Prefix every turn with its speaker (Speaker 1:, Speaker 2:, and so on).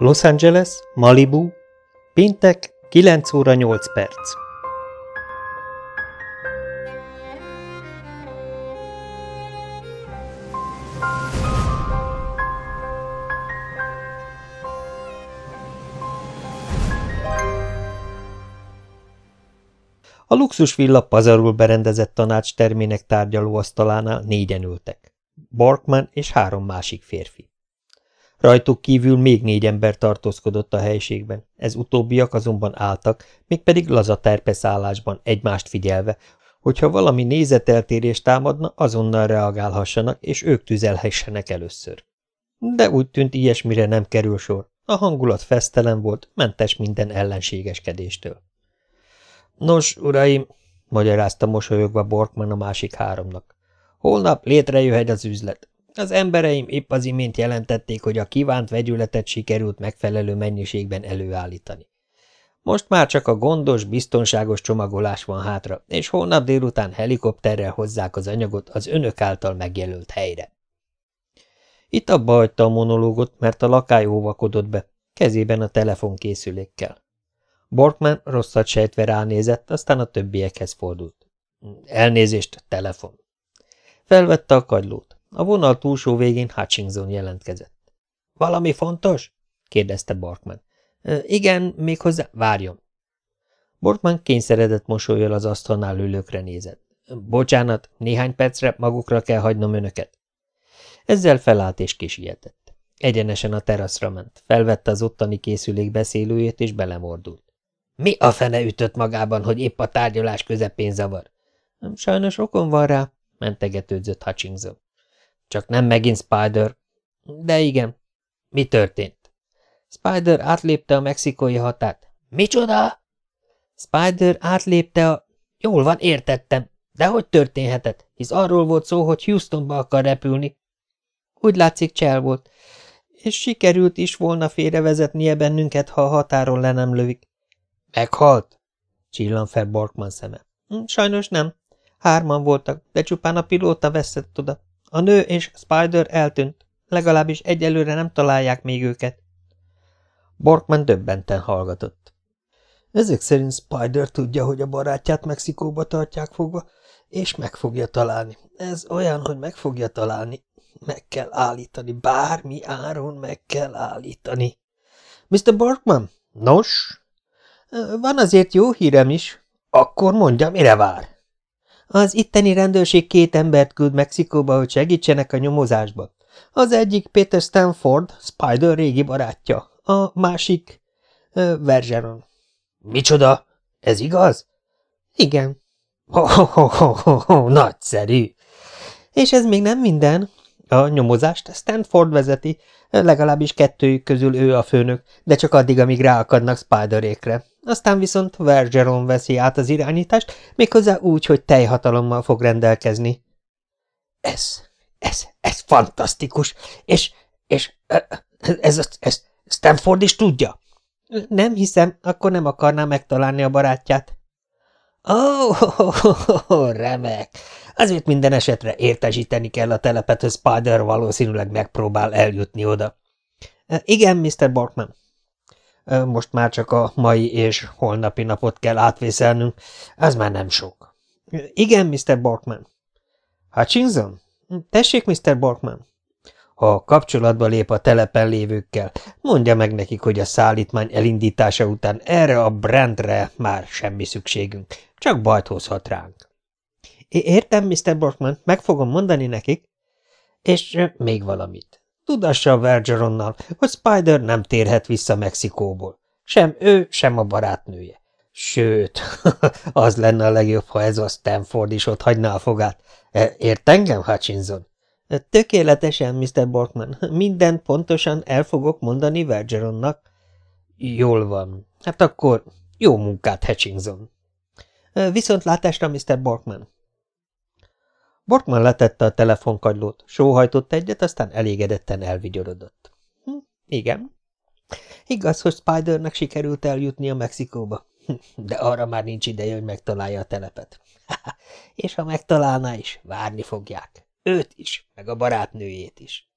Speaker 1: Los Angeles, Malibu, péntek 9 óra 8 perc. A luxusvilla pazarul berendezett tanács termének tárgyalóasztalánál négyen ültek. Borkman és három másik férfi. Rajtuk kívül még négy ember tartózkodott a helységben, ez utóbbiak azonban álltak, mégpedig laza terpeszállásban egymást figyelve, hogyha valami nézeteltérést támadna, azonnal reagálhassanak, és ők tüzelhessenek először. De úgy tűnt, ilyesmire nem kerül sor. A hangulat fesztelen volt, mentes minden ellenségeskedéstől. Nos, uraim, magyarázta mosolyogva Borkman a másik háromnak. Holnap létrejöhet az üzlet. Az embereim épp az imént jelentették, hogy a kívánt vegyületet sikerült megfelelő mennyiségben előállítani. Most már csak a gondos, biztonságos csomagolás van hátra, és holnap délután helikopterrel hozzák az anyagot az önök által megjelölt helyre. Itt abba hagyta a monológot, mert a lakály óvakodott be, kezében a telefonkészülékkel. Borkman rosszat sejtve ránézett, aztán a többiekhez fordult. Elnézést, telefon. Felvette a kagylót. A vonal túlsó végén Hutchinson jelentkezett. – Valami fontos? – kérdezte Borkman. – Igen, méghozzá várjon. Borkman kényszeredett mosolyjal az asztalnál ülőkre nézett. – Bocsánat, néhány percre magukra kell hagynom önöket. Ezzel felállt és kisietett. Egyenesen a teraszra ment, felvette az ottani készülék beszélőjét és belemordult. – Mi a fene ütött magában, hogy épp a tárgyalás közepén zavar? – Sajnos okon van rá – mentegetődzött Hutchinson. Csak nem megint Spider. De igen. Mi történt? Spider átlépte a mexikói határt. Micsoda? Spider átlépte a... Jól van, értettem. De hogy történhetett? Hisz arról volt szó, hogy Houstonba akar repülni. Úgy látszik, csel volt. És sikerült is volna félrevezetnie bennünket, ha a határon le nem lövik. Meghalt? Csillan fel Borkman szeme. Hm, sajnos nem. Hárman voltak, de csupán a pilóta veszett oda. A nő és Spider eltűnt, legalábbis egyelőre nem találják még őket. Borkman döbbenten hallgatott. Ezek szerint Spider tudja, hogy a barátját Mexikóba tartják fogva, és meg fogja találni. Ez olyan, hogy meg fogja találni. Meg kell állítani, bármi áron meg kell állítani. Mr. Borkman? Nos? Van azért jó hírem is. Akkor mondja, mire vár? Az itteni rendőrség két embert küld Mexikóba, hogy segítsenek a nyomozásba. Az egyik Peter Stanford, Spider régi barátja, a másik uh, Vergeron. Micsoda? Ez igaz? Igen. Ho, ho, ho, ho, ho, nagyszerű. És ez még nem minden. A nyomozást Stanford vezeti, legalábbis kettőjük közül ő a főnök, de csak addig, amíg ráakadnak Spiderékre. Aztán viszont Vergeron veszi át az irányítást, méghozzá úgy, hogy teljhatalommal fog rendelkezni. Ez, ez, ez fantasztikus, és, és ez, ez, ez Stanford is tudja? Nem hiszem, akkor nem akarná megtalálni a barátját. Ó, oh, oh, oh, remek! Azért minden esetre értesíteni kell a telepet, hogy Spider valószínűleg megpróbál eljutni oda. Igen, Mr. Borkman. Most már csak a mai és holnapi napot kell átvészelnünk, ez már nem sok. Igen, Mr. Borkman. Hutchinson? Tessék, Mr. Borkman. Ha kapcsolatba lép a telepen lévőkkel, mondja meg nekik, hogy a szállítmány elindítása után erre a brandre már semmi szükségünk, csak bajt hozhat ránk. Értem, Mr. Borkman, meg fogom mondani nekik. És még valamit. Tudassa a Vergeronnal, hogy Spider nem térhet vissza Mexikóból. Sem ő, sem a barátnője. Sőt, az lenne a legjobb, ha ez a Stanford is ott hagyná a fogát. E, ért engem, Hutchinson? E, tökéletesen, Mr. Borkman. Minden pontosan el fogok mondani Vergeronnak. Jól van. Hát akkor jó munkát, Hutchinson. E, viszontlátásra, Mr. Borkman. Borkman letette a telefonkagylót, sóhajtott egyet, aztán elégedetten elvigyorodott. Hm, igen. Igaz, hogy Spidernek sikerült eljutni a Mexikóba, hm, de arra már nincs ideje, hogy megtalálja a telepet. És ha megtalálná is, várni fogják. Őt is, meg a barátnőjét is.